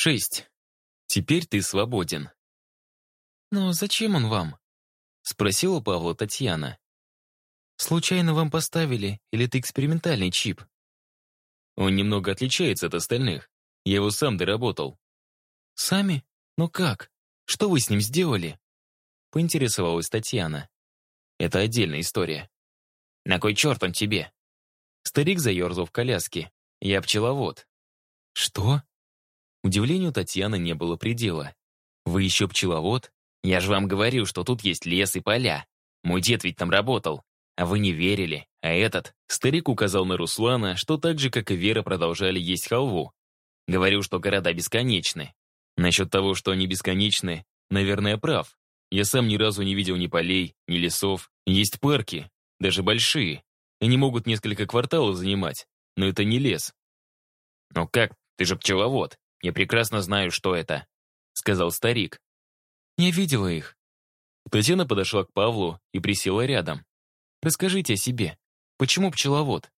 Шесть. Теперь ты свободен. «Но зачем он вам?» — спросила Павла Татьяна. «Случайно вам поставили, или это экспериментальный чип?» Он немного отличается от остальных. Я его сам доработал. «Сами? Но как? Что вы с ним сделали?» Поинтересовалась Татьяна. Это отдельная история. На кой черт он тебе? Старик заерзал в коляске. Я пчеловод. Что? Удивлению Татьяны не было предела. Вы еще пчеловод? Я же вам говорил, что тут есть лес и поля. Мой дед ведь там работал. А вы не верили. А этот, старик указал на Руслана, что так же, как и Вера, продолжали есть халву. Говорил, что города бесконечны. Насчет того, что они бесконечны, наверное, прав. Я сам ни разу не видел ни полей, ни лесов. Есть парки, даже большие. Они могут несколько кварталов занимать, но это не лес. «Ну как, ты же пчеловод. Я прекрасно знаю, что это», — сказал старик. «Я видела их». Татьяна подошла к Павлу и присела рядом. «Расскажите о себе. Почему пчеловод?»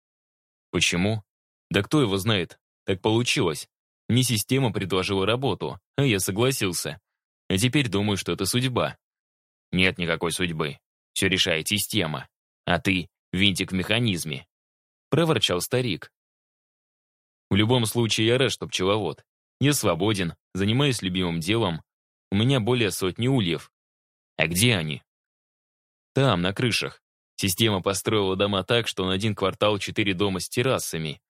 «Почему? Да кто его знает. Так получилось. Мне система предложила работу, а я согласился. А теперь думаю, что это судьба. Нет никакой судьбы. Все решает система. А ты — винтик в механизме. Проворчал старик. В любом случае, я рад, что пчеловод. Я свободен, занимаюсь любимым делом. У меня более сотни ульев. А где они? Там, на крышах. Система построила дома так, что на один квартал четыре дома с террасами.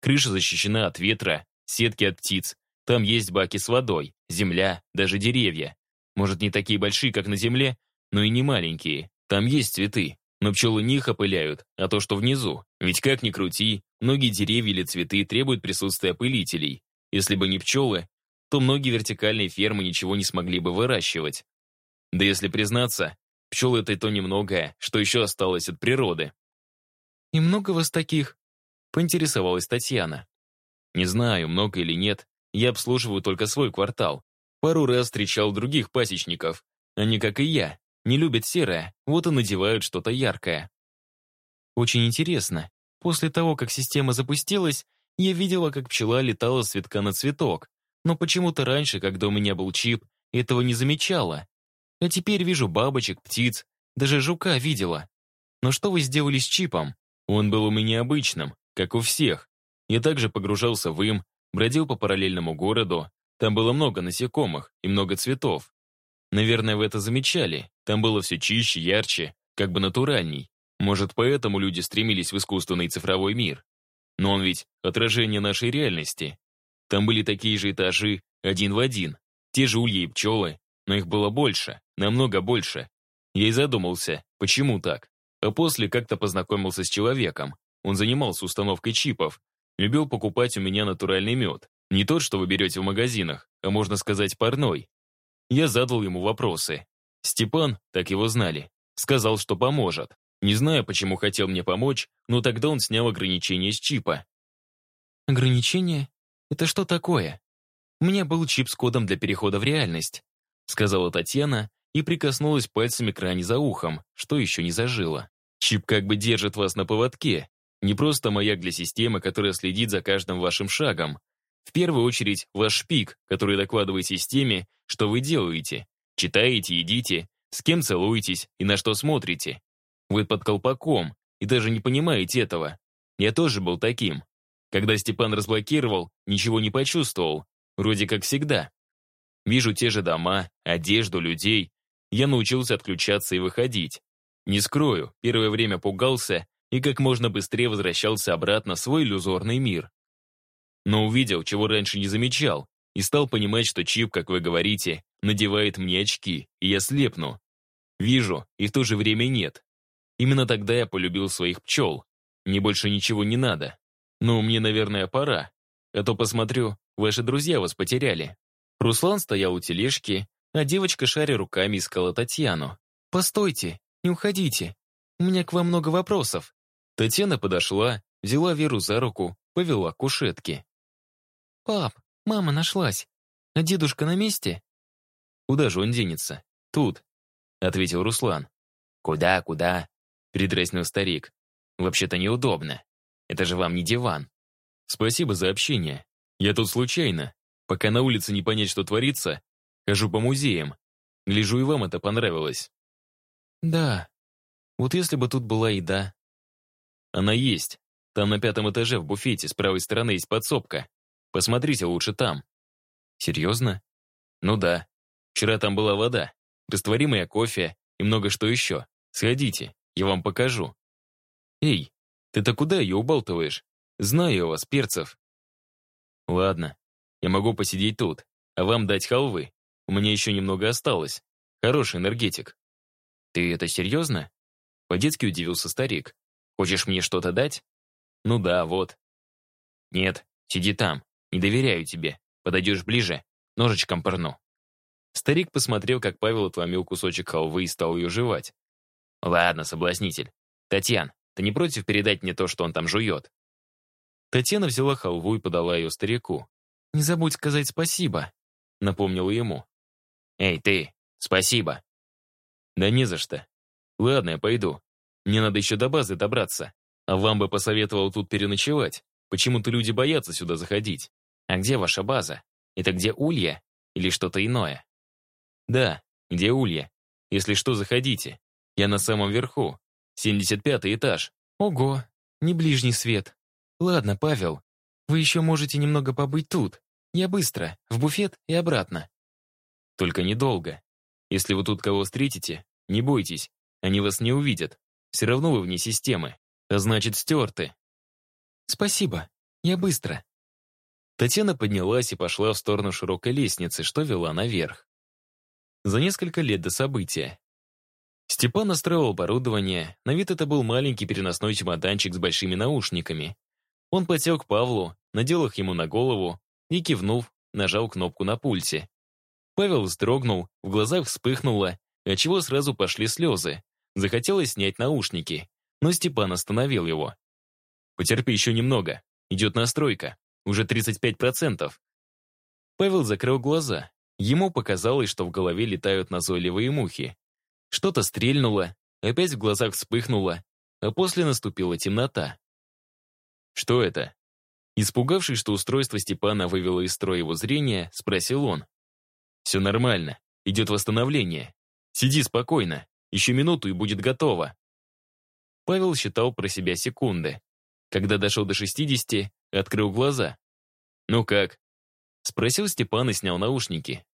Крыша защищена от ветра, сетки от птиц. Там есть баки с водой, земля, даже деревья. Может, не такие большие, как на земле, но и не маленькие. Там есть цветы, но пчелы не их опыляют, а то, что внизу. Ведь как ни крути, многие деревья или цветы требуют присутствия опылителей. Если бы не пчелы, то многие вертикальные фермы ничего не смогли бы выращивать. Да если признаться, пчелы — это и то немногое, что еще осталось от природы. «И много вас таких?» — поинтересовалась Татьяна. «Не знаю, много или нет, я обслуживаю только свой квартал. Пару раз встречал других пасечников. Они, как и я, не любят серое, вот и надевают что-то яркое. Очень интересно. После того, как система запустилась, я видела, как пчела летала с цветка на цветок. Но почему-то раньше, когда у меня был чип, этого не замечала. А теперь вижу бабочек, птиц, даже жука видела. Но что вы сделали с чипом? Он был у меня обычным, как у всех. Я также погружался в им, бродил по параллельному городу. Там было много насекомых и много цветов. Наверное, вы это замечали. Там было все чище, ярче, как бы натуральней. Может, поэтому люди стремились в искусственный цифровой мир. Но он ведь отражение нашей реальности. Там были такие же этажи, один в один. Те же ульи и пчелы, но их было больше, намного больше. Я и задумался, почему так. А после как-то познакомился с человеком. Он занимался установкой чипов, любил покупать у меня натуральный мед. Не тот, что вы берете в магазинах, а можно сказать парной. Я задал ему вопросы. Степан, так его знали, сказал, что поможет. Не знаю, почему хотел мне помочь, но тогда он снял ограничение с чипа. «Ограничение? Это что такое?» «У меня был чип с кодом для перехода в реальность», сказала Татьяна и прикоснулась пальцами к ране за ухом, что еще не зажило. «Чип как бы держит вас на поводке. Не просто маяк для системы, которая следит за каждым вашим шагом. В первую очередь ваш шпик, который докладывает системе, что вы делаете. Читаете, едите, с кем целуетесь и на что смотрите. Вы под колпаком и даже не понимаете этого. Я тоже был таким. Когда Степан разблокировал, ничего не почувствовал. Вроде как всегда. Вижу те же дома, одежду, людей. Я научился отключаться и выходить. Не скрою, первое время пугался и как можно быстрее возвращался обратно в свой иллюзорный мир. Но увидел, чего раньше не замечал, и стал понимать, что чип, как вы говорите, надевает мне очки, и я слепну. Вижу, и в то же время нет. Именно тогда я полюбил своих пчел. Мне больше ничего не надо. Ну, мне, наверное, пора. А то посмотрю, ваши друзья вас потеряли. Руслан стоял у тележки, а девочка, шаря руками, искала Татьяну. «Постойте, не уходите. У меня к вам много вопросов». Татьяна подошла, взяла Веру за руку, повела к кушетке. «Пап, мама нашлась. А дедушка на месте?» «Куда же он денется? Тут», — ответил Руслан. «Куда, куда?» — передразнил старик. «Вообще-то неудобно. Это же вам не диван. Спасибо за общение. Я тут случайно. Пока на улице не понять, что творится, хожу по музеям. Гляжу, и вам это понравилось. Да. Вот если бы тут была еда. Она есть. Там на пятом этаже в буфете с правой стороны есть подсобка. Посмотрите лучше там. Серьезно? Ну да. Вчера там была вода, растворимое кофе и много что еще. Сходите, я вам покажу. Эй, ты-то куда ее убалтываешь? Знаю я вас, перцев. Ладно, я могу посидеть тут, а вам дать халвы. У меня еще немного осталось. Хороший энергетик. Ты это серьезно? По-детски удивился старик. Хочешь мне что-то дать? Ну да, вот. Нет, сиди там. Не доверяю тебе. Подойдешь ближе, ножичком пырну. Старик посмотрел, как Павел отломил кусочек халвы и стал ее жевать. Ладно, соблазнитель. Татьян, ты не против передать мне то, что он там жует? Татьяна взяла халву и подала ее старику. «Не забудь сказать спасибо», — напомнила ему. «Эй, ты, спасибо». «Да не за что. Ладно, я пойду. Мне надо еще до базы добраться. А вам бы посоветовал тут переночевать. Почему-то люди боятся сюда заходить. А где ваша база? Это где Улья? Или что-то иное?» «Да, где Улья. Если что, заходите. Я на самом верху. 75 этаж». «Ого, не ближний свет. Ладно, Павел, вы еще можете немного побыть тут. Я быстро, в буфет и обратно». «Только недолго. Если вы тут кого встретите, не бойтесь, они вас не увидят. Все равно вы вне системы, а значит, стерты». «Спасибо, я быстро». Татьяна поднялась и пошла в сторону широкой лестницы, что вела наверх за несколько лет до события. Степан настроил оборудование, на вид это был маленький переносной чемоданчик с большими наушниками. Он потек Павлу, надел их ему на голову и, кивнув, нажал кнопку на пульте. Павел вздрогнул, в глазах вспыхнуло, отчего сразу пошли слезы. Захотелось снять наушники, но Степан остановил его. «Потерпи еще немного, идет настройка, уже 35%. Павел закрыл глаза, Ему показалось, что в голове летают назойливые мухи. Что-то стрельнуло, опять в глазах вспыхнуло, а после наступила темнота. «Что это?» Испугавшись, что устройство Степана вывело из строя его зрения, спросил он. «Все нормально, идет восстановление. Сиди спокойно, еще минуту и будет готово». Павел считал про себя секунды. Когда дошел до 60, открыл глаза. «Ну как?» Спросил Степан и снял наушники.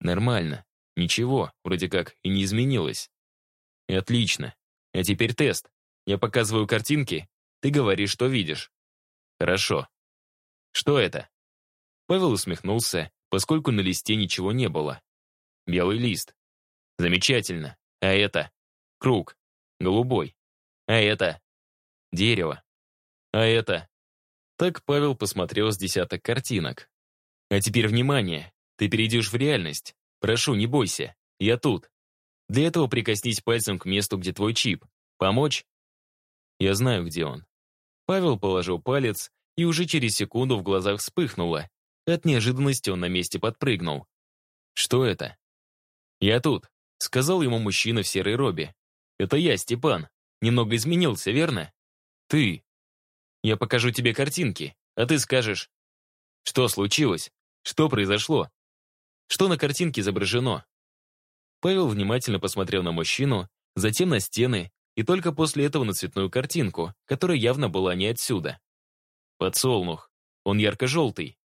Нормально. Ничего, вроде как, и не изменилось. И отлично. А теперь тест. Я показываю картинки, ты говоришь, что видишь. Хорошо. Что это? Павел усмехнулся, поскольку на листе ничего не было. Белый лист. Замечательно. А это? Круг. Голубой. А это? Дерево. А это? Так Павел посмотрел с десяток картинок. А теперь внимание. Ты перейдешь в реальность. Прошу, не бойся. Я тут. Для этого прикоснись пальцем к месту, где твой чип. Помочь? Я знаю, где он. Павел положил палец, и уже через секунду в глазах вспыхнуло. От неожиданности он на месте подпрыгнул. Что это? Я тут, сказал ему мужчина в серой робе. Это я, Степан. Немного изменился, верно? Ты. Я покажу тебе картинки, а ты скажешь. Что случилось? Что произошло? Что на картинке изображено? Павел внимательно посмотрел на мужчину, затем на стены, и только после этого на цветную картинку, которая явно была не отсюда. Подсолнух. Он ярко-желтый.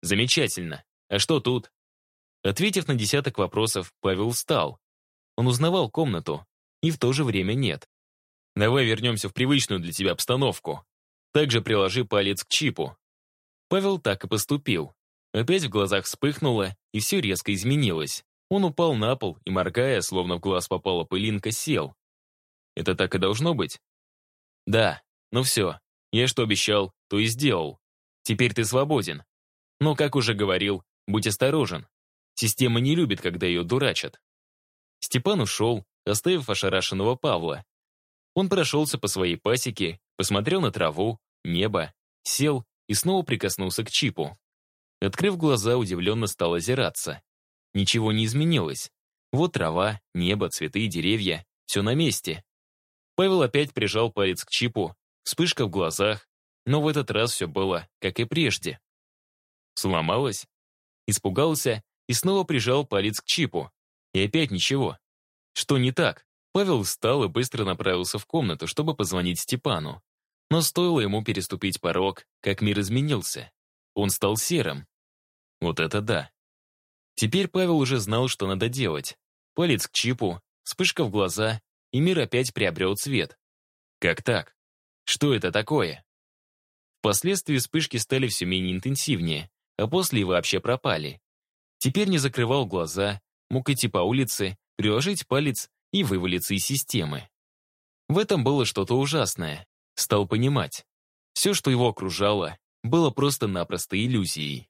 Замечательно. А что тут? Ответив на десяток вопросов, Павел встал. Он узнавал комнату, и в то же время нет. Давай вернемся в привычную для тебя обстановку. Также приложи палец к чипу. Павел так и поступил. Опять в глазах вспыхнуло, и все резко изменилось. Он упал на пол и, моргая, словно в глаз попала пылинка, сел. Это так и должно быть? Да, ну все. Я что обещал, то и сделал. Теперь ты свободен. Но, как уже говорил, будь осторожен. Система не любит, когда ее дурачат. Степан ушел, оставив ошарашенного Павла. Он прошелся по своей пасеке, посмотрел на траву, небо, сел и снова прикоснулся к чипу. Открыв глаза, удивленно стал озираться. Ничего не изменилось. Вот трава, небо, цветы, деревья. Все на месте. Павел опять прижал палец к чипу. Вспышка в глазах. Но в этот раз все было, как и прежде. Сломалось? испугался и снова прижал палец к чипу. И опять ничего. Что не так? Павел встал и быстро направился в комнату, чтобы позвонить Степану. Но стоило ему переступить порог, как мир изменился. Он стал серым. Вот это да. Теперь Павел уже знал, что надо делать. Палец к чипу, вспышка в глаза, и мир опять приобрел цвет. Как так? Что это такое? Впоследствии вспышки стали все менее интенсивнее, а после вообще пропали. Теперь не закрывал глаза, мог идти по улице, приложить палец и вывалиться из системы. В этом было что-то ужасное. Стал понимать. Все, что его окружало, было просто-напросто иллюзией.